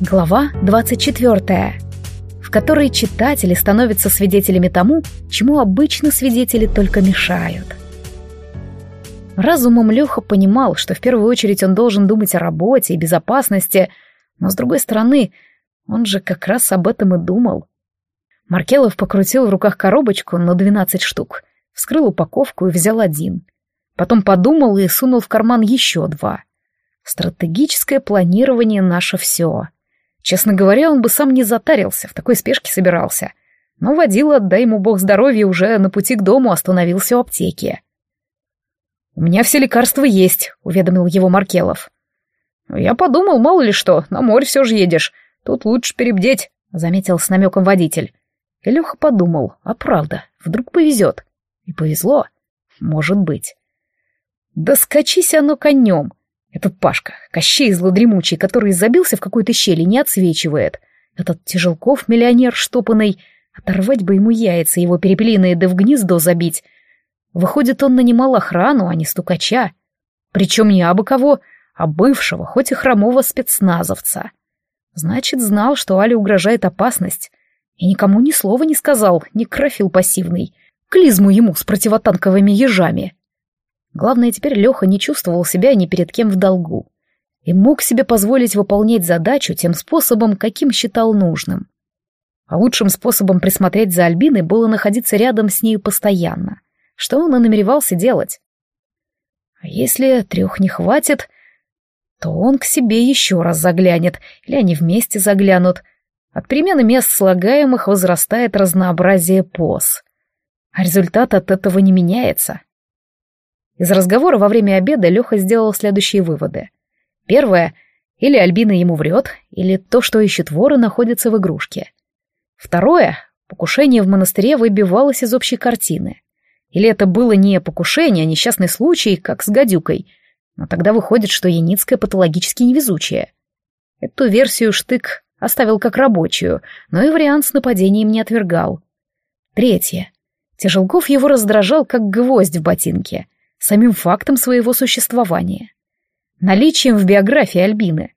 Глава 24, в которой читатели становятся свидетелями тому, чему обычно свидетели только мешают. Разумом Леха понимал, что в первую очередь он должен думать о работе и безопасности, но с другой стороны, он же как раз об этом и думал. Маркелов покрутил в руках коробочку на 12 штук, вскрыл упаковку и взял один. Потом подумал и сунул в карман еще два. Стратегическое планирование — наше все. Честно говоря, он бы сам не затарился, в такой спешке собирался. Но водила, дай ему бог здоровья, уже на пути к дому остановился у аптеки. «У меня все лекарства есть», — уведомил его Маркелов. «Я подумал, мало ли что, на море все же едешь. Тут лучше перебдеть», — заметил с намеком водитель. И Леха подумал, а правда, вдруг повезет. И повезло. Может быть. Да скачись оно конем. Этот Пашка, Кощей злодремучий, который забился в какой-то щели, не отсвечивает. Этот Тяжелков, миллионер штопанный, оторвать бы ему яйца, его перепелиные, да в гнездо забить. Выходит, он нанимал охрану, а не стукача. Причем не абы кого, а бывшего, хоть и хромого спецназовца. Значит, знал, что Але угрожает опасность. И никому ни слова не сказал, не крофил пассивный. Клизму ему с противотанковыми ежами. Главное, теперь Леха не чувствовал себя ни перед кем в долгу и мог себе позволить выполнять задачу тем способом, каким считал нужным. А лучшим способом присмотреть за Альбиной было находиться рядом с ней постоянно, что он и намеревался делать. А если трех не хватит, то он к себе еще раз заглянет, или они вместе заглянут. От перемены мест слагаемых возрастает разнообразие поз. А результат от этого не меняется. Из разговора во время обеда Леха сделал следующие выводы. Первое. Или Альбина ему врет, или то, что ищет воры, находится в игрушке. Второе. Покушение в монастыре выбивалось из общей картины. Или это было не покушение, а несчастный случай, как с гадюкой. Но тогда выходит, что Яницкая патологически невезучая. Эту версию Штык оставил как рабочую, но и вариант с нападением не отвергал. Третье. Тяжелков его раздражал, как гвоздь в ботинке — самим фактом своего существования, наличием в биографии Альбины,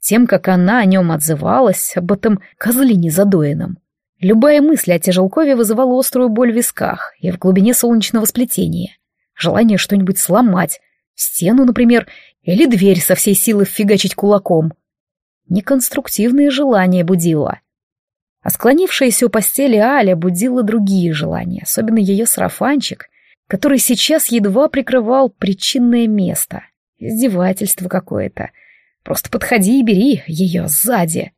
тем, как она о нем отзывалась, об этом козлине задоином. Любая мысль о Тяжелкове вызывала острую боль в висках и в глубине солнечного сплетения. Желание что-нибудь сломать, стену, например, или дверь со всей силы вфигачить кулаком. Неконструктивные желания будило. А склонившаяся у постели Аля будила другие желания, особенно ее сарафанчик, который сейчас едва прикрывал причинное место. Издевательство какое-то. Просто подходи и бери ее сзади.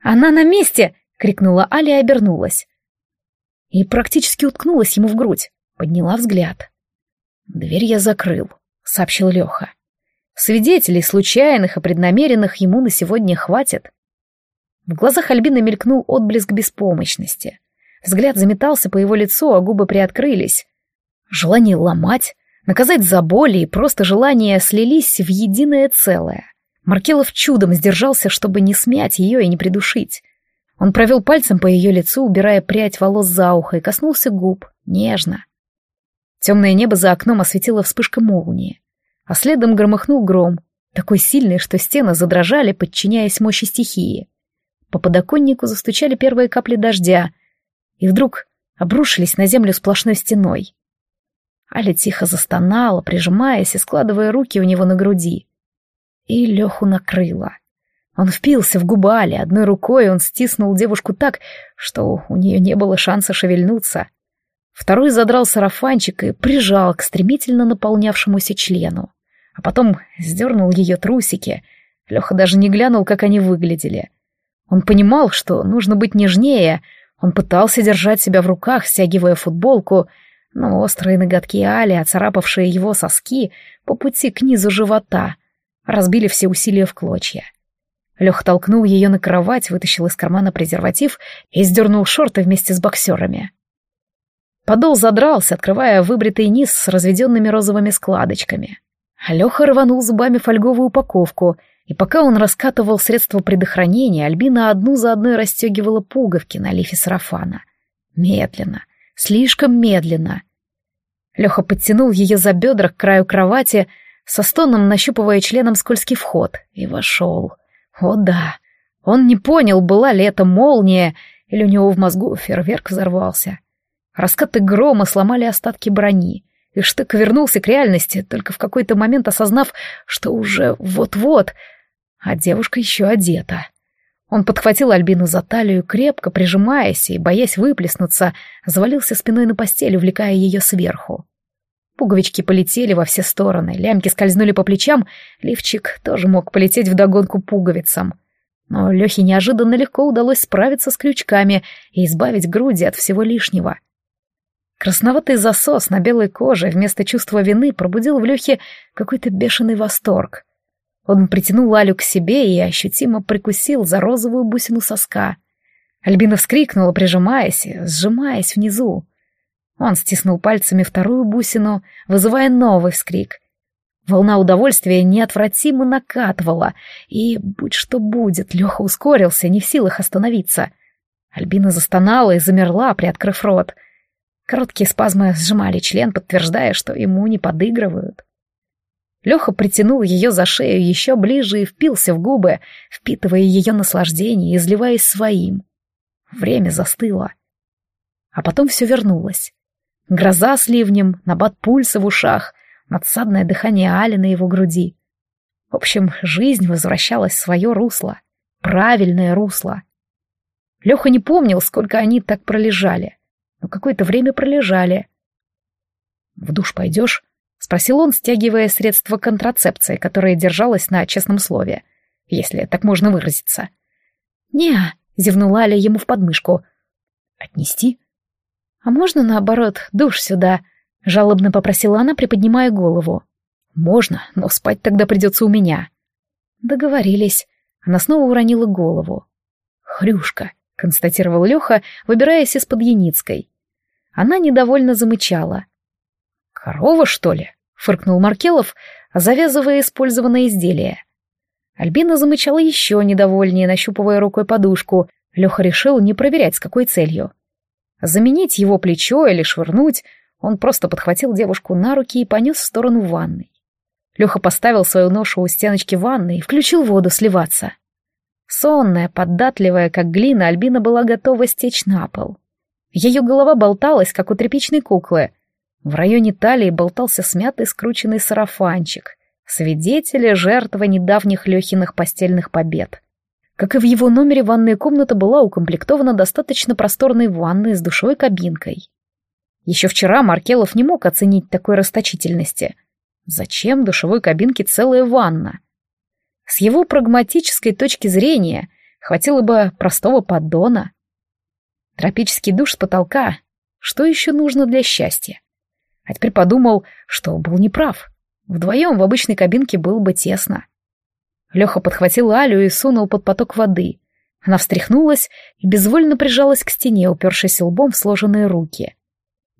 «Она на месте!» — крикнула Аля и обернулась. И практически уткнулась ему в грудь. Подняла взгляд. «Дверь я закрыл», — сообщил Леха. «Свидетелей, случайных и преднамеренных, ему на сегодня хватит». В глазах Альбины мелькнул отблеск беспомощности. Взгляд заметался по его лицу, а губы приоткрылись. Желание ломать, наказать за боли и просто желание слились в единое целое. Маркелов чудом сдержался, чтобы не смять ее и не придушить. Он провел пальцем по ее лицу, убирая прядь волос за ухо, и коснулся губ, нежно. Темное небо за окном осветило вспышка молнии, а следом громыхнул гром, такой сильный, что стены задрожали, подчиняясь мощи стихии. По подоконнику застучали первые капли дождя, и вдруг обрушились на землю сплошной стеной. Аля тихо застонала, прижимаясь и складывая руки у него на груди. И Леху накрыло. Он впился в губы Али, одной рукой он стиснул девушку так, что у нее не было шанса шевельнуться. Второй задрал сарафанчик и прижал к стремительно наполнявшемуся члену. А потом сдернул ее трусики. Леха даже не глянул, как они выглядели. Он понимал, что нужно быть нежнее. Он пытался держать себя в руках, стягивая футболку — но острые ноготки Али, оцарапавшие его соски по пути к низу живота, разбили все усилия в клочья. Лех толкнул ее на кровать, вытащил из кармана презерватив и сдернул шорты вместе с боксерами. Подол задрался, открывая выбритый низ с разведенными розовыми складочками. Леха рванул зубами фольговую упаковку, и пока он раскатывал средства предохранения, Альбина одну за одной расстегивала пуговки на лифе сарафана. Медленно, слишком медленно. Леха подтянул ее за бедра к краю кровати, со стоном нащупывая членом скользкий вход, и вошел. О да, он не понял, была ли это молния, или у него в мозгу фейерверк взорвался. Раскаты грома сломали остатки брони, и Штык вернулся к реальности, только в какой-то момент осознав, что уже вот-вот, а девушка еще одета. Он подхватил Альбину за талию, крепко прижимаясь и, боясь выплеснуться, завалился спиной на постель, увлекая ее сверху. Пуговички полетели во все стороны, лямки скользнули по плечам, лифчик тоже мог полететь вдогонку пуговицам. Но Лехе неожиданно легко удалось справиться с крючками и избавить груди от всего лишнего. Красноватый засос на белой коже вместо чувства вины пробудил в Лехе какой-то бешеный восторг. Он притянул Алю к себе и ощутимо прикусил за розовую бусину соска. Альбина вскрикнула, прижимаясь, сжимаясь внизу. Он стиснул пальцами вторую бусину, вызывая новый вскрик. Волна удовольствия неотвратимо накатывала, и, будь что будет, Леха ускорился, не в силах остановиться. Альбина застонала и замерла, приоткрыв рот. Короткие спазмы сжимали член, подтверждая, что ему не подыгрывают. Леха притянул ее за шею еще ближе и впился в губы, впитывая ее наслаждение и изливаясь своим. Время застыло. А потом все вернулось. Гроза с ливнем, набат пульса в ушах, надсадное дыхание Али на его груди. В общем, жизнь возвращалась в свое русло. Правильное русло. Леха не помнил, сколько они так пролежали. Но какое-то время пролежали. «В душ пойдешь?» — спросил он, стягивая средство контрацепции, которое держалось на честном слове, если так можно выразиться. «Не», — зевнула Аля ему в подмышку. «Отнести?» «А можно, наоборот, душ сюда?» — жалобно попросила она, приподнимая голову. «Можно, но спать тогда придется у меня». Договорились. Она снова уронила голову. «Хрюшка», — констатировал Леха, выбираясь из-под Яницкой. Она недовольно замычала. «Корова, что ли?» — фыркнул Маркелов, завязывая использованное изделие. Альбина замычала еще недовольнее, нащупывая рукой подушку. Леха решил не проверять, с какой целью. Заменить его плечо или швырнуть, он просто подхватил девушку на руки и понес в сторону ванной. Леха поставил свою ношу у стеночки ванны и включил воду сливаться. Сонная, податливая, как глина, Альбина была готова стечь на пол. Ее голова болталась, как у тряпичной куклы, в районе талии болтался смятый скрученный сарафанчик, свидетели жертвы недавних Лехиных постельных побед. Как и в его номере, ванная комната была укомплектована достаточно просторной ванной с душевой кабинкой. Еще вчера Маркелов не мог оценить такой расточительности. Зачем душевой кабинке целая ванна? С его прагматической точки зрения хватило бы простого поддона. Тропический душ с потолка. Что еще нужно для счастья? А теперь подумал, что был неправ. Вдвоем в обычной кабинке было бы тесно. Леха подхватил Алю и сунул под поток воды. Она встряхнулась и безвольно прижалась к стене, упершись лбом в сложенные руки.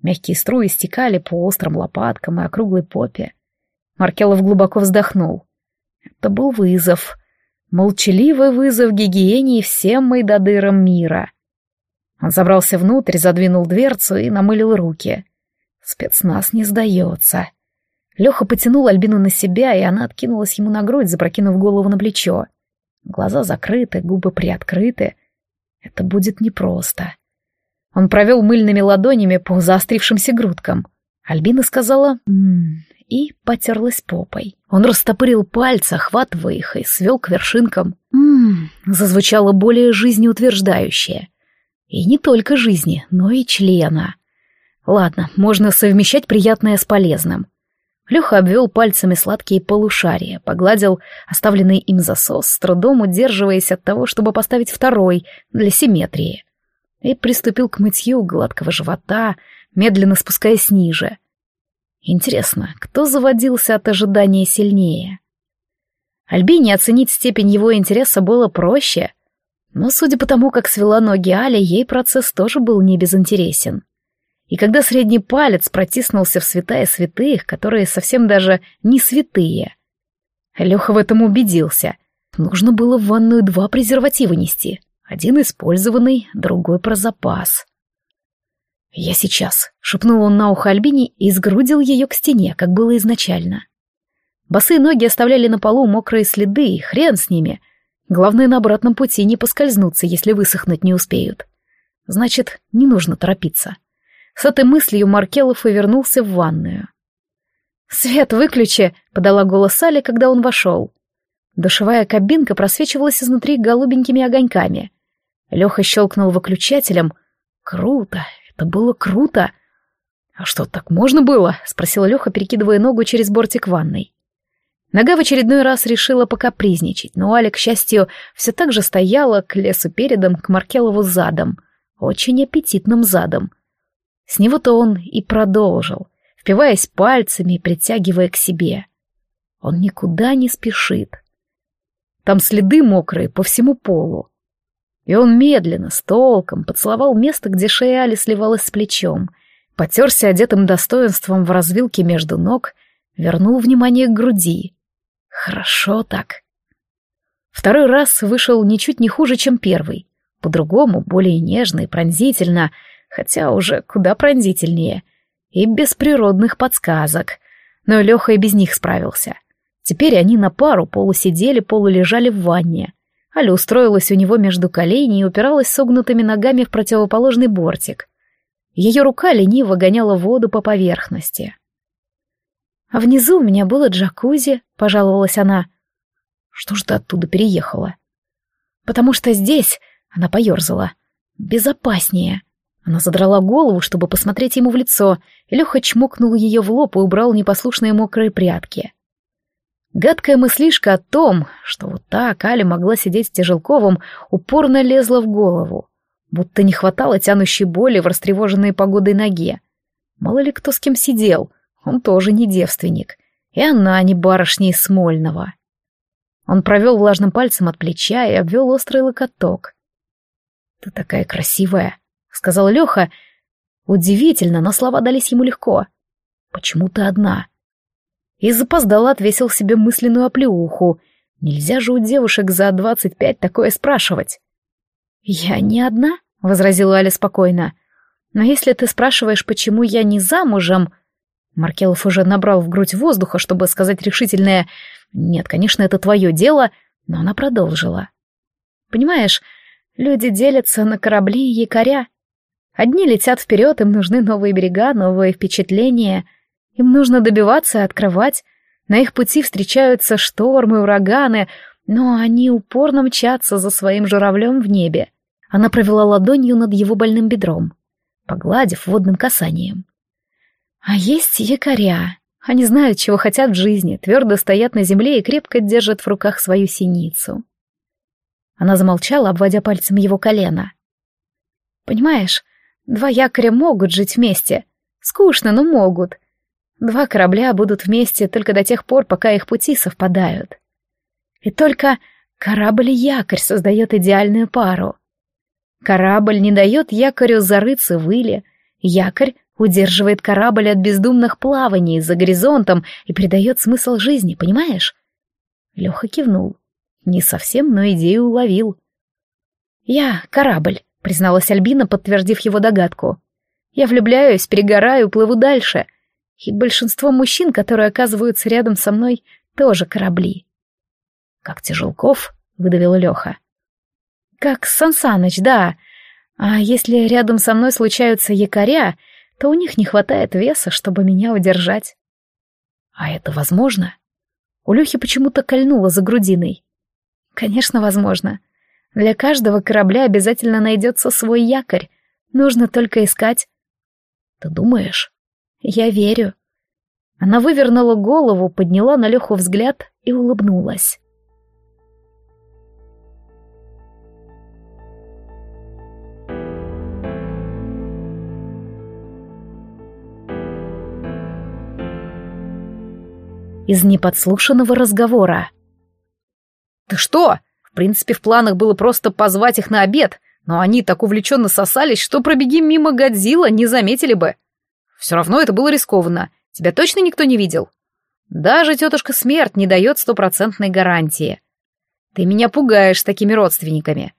Мягкие струи стекали по острым лопаткам и округлой попе. Маркелов глубоко вздохнул. Это был вызов. Молчаливый вызов гигиене и всем майдадырам мира. Он забрался внутрь, задвинул дверцу и намылил руки. Спецназ не сдается. Леха потянул Альбину на себя, и она откинулась ему на грудь, запрокинув голову на плечо. Глаза закрыты, губы приоткрыты. Это будет непросто. Он провел мыльными ладонями по заострившимся грудкам. Альбина сказала «ммм» и потерлась попой. Он растопырил пальцы, охватывая их, и свел к вершинкам. «Ммм» зазвучало более жизнеутверждающе. И не только жизни, но и члена. Ладно, можно совмещать приятное с полезным. Леха обвел пальцами сладкие полушария, погладил оставленный им засос, с трудом удерживаясь от того, чтобы поставить второй, для симметрии. И приступил к мытью гладкого живота, медленно спускаясь ниже. Интересно, кто заводился от ожидания сильнее? Альбине оценить степень его интереса было проще, но, судя по тому, как свела ноги Аля, ей процесс тоже был не безинтересен. И когда средний палец протиснулся в святая святых, которые совсем даже не святые, Леха в этом убедился. Нужно было в ванную два презерватива нести. Один использованный, другой про запас. «Я сейчас», — шепнул он на ухо Альбине и сгрудил ее к стене, как было изначально. Босые ноги оставляли на полу мокрые следы, и хрен с ними. Главное, на обратном пути не поскользнуться, если высохнуть не успеют. Значит, не нужно торопиться. С этой мыслью Маркелов и вернулся в ванную. «Свет выключи!» — подала голос Салли, когда он вошел. Душевая кабинка просвечивалась изнутри голубенькими огоньками. Леха щелкнул выключателем. «Круто! Это было круто!» «А что, так можно было?» — спросил Леха, перекидывая ногу через бортик ванной. Нога в очередной раз решила покапризничать, но Аля, к счастью, все так же стояла к лесу передом, к Маркелову задом. Очень аппетитным задом. С него-то он и продолжил, впиваясь пальцами и притягивая к себе. Он никуда не спешит. Там следы мокрые по всему полу. И он медленно, с толком, поцеловал место, где шея Али сливалась с плечом, потерся одетым достоинством в развилке между ног, вернул внимание к груди. Хорошо так. Второй раз вышел ничуть не хуже, чем первый. По-другому, более нежно и пронзительно, хотя уже куда пронзительнее. И без природных подсказок. Но Леха и без них справился. Теперь они на пару полусидели, полулежали в ванне. Аля устроилась у него между коленей и упиралась согнутыми ногами в противоположный бортик. Ее рука лениво гоняла воду по поверхности. А внизу у меня было джакузи, пожаловалась она. Что ж ты оттуда переехала? Потому что здесь, она поерзала, безопаснее. Она задрала голову, чтобы посмотреть ему в лицо, и Леха чмокнул ее в лоб и убрал непослушные мокрые прятки. Гадкая мыслишка о том, что вот так Аля могла сидеть с Тяжелковым, упорно лезла в голову, будто не хватало тянущей боли в растревоженной погодой ноге. Мало ли кто с кем сидел — он тоже не девственник. И она не барышня из Смольного. Он провел влажным пальцем от плеча и обвел острый локоток. «Ты такая красивая», — сказал Леха. Удивительно, но слова дались ему легко. «Почему ты одна?» И запоздало отвесил себе мысленную оплеуху. Нельзя же у девушек за двадцать пять такое спрашивать. «Я не одна», — возразила Аля спокойно. «Но если ты спрашиваешь, почему я не замужем...» Маркелов уже набрал в грудь воздуха, чтобы сказать решительное «Нет, конечно, это твое дело», но она продолжила. «Понимаешь, люди делятся на корабли и якоря. Одни летят вперед, им нужны новые берега, новые впечатления. Им нужно добиваться и открывать. На их пути встречаются штормы, ураганы, но они упорно мчатся за своим журавлем в небе». Она провела ладонью над его больным бедром, погладив водным касанием. А есть якоря. Они знают, чего хотят в жизни, твердо стоят на земле и крепко держат в руках свою синицу. Она замолчала, обводя пальцем его колено. Понимаешь, два якоря могут жить вместе. Скучно, но могут. Два корабля будут вместе только до тех пор, пока их пути совпадают. И только корабль и якорь создает идеальную пару. Корабль не дает якорю зарыться в иле, якорь удерживает корабль от бездумных плаваний за горизонтом и придает смысл жизни, понимаешь? Леха кивнул. Не совсем, но идею уловил. «Я корабль», — призналась Альбина, подтвердив его догадку. «Я влюбляюсь, перегораю, плыву дальше. И большинство мужчин, которые оказываются рядом со мной, тоже корабли». «Как Тяжелков?» — выдавил Леха. «Как Сансаныч, да. А если рядом со мной случаются якоря, то у них не хватает веса, чтобы меня удержать. А это возможно? У Лехи почему-то кольнуло за грудиной. Конечно, возможно. Для каждого корабля обязательно найдется свой якорь. Нужно только искать. Ты думаешь? Я верю. Она вывернула голову, подняла на Леху взгляд и улыбнулась. из неподслушанного разговора. «Ты что? В принципе, в планах было просто позвать их на обед, но они так увлеченно сосались, что пробеги мимо Годзилла не заметили бы. Все равно это было рискованно. Тебя точно никто не видел? Даже тетушка Смерть не дает стопроцентной гарантии. Ты меня пугаешь такими родственниками.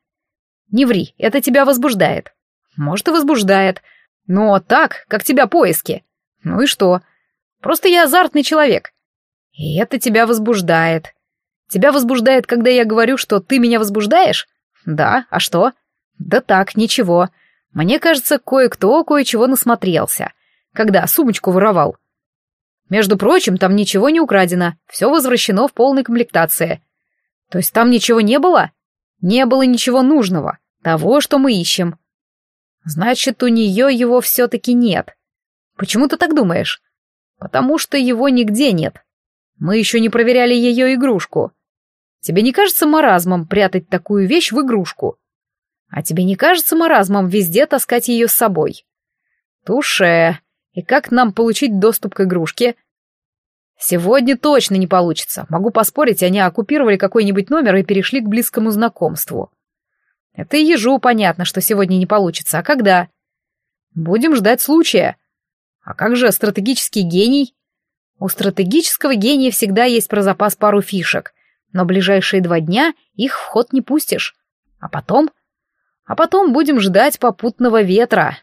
Не ври, это тебя возбуждает. Может, и возбуждает. Но так, как тебя поиски. Ну и что? Просто я азартный человек. И это тебя возбуждает. Тебя возбуждает, когда я говорю, что ты меня возбуждаешь? Да, а что? Да так, ничего. Мне кажется, кое-кто кое-чего насмотрелся, когда сумочку воровал. Между прочим, там ничего не украдено, все возвращено в полной комплектации. То есть там ничего не было? Не было ничего нужного, того, что мы ищем. Значит, у нее его все-таки нет. Почему ты так думаешь? Потому что его нигде нет. Мы еще не проверяли ее игрушку. Тебе не кажется маразмом прятать такую вещь в игрушку? А тебе не кажется маразмом везде таскать ее с собой? Туше. И как нам получить доступ к игрушке? Сегодня точно не получится. Могу поспорить, они оккупировали какой-нибудь номер и перешли к близкому знакомству. Это и ежу понятно, что сегодня не получится. А когда? Будем ждать случая. А как же стратегический гений? У стратегического гения всегда есть про запас пару фишек, но ближайшие два дня их в ход не пустишь. А потом? А потом будем ждать попутного ветра.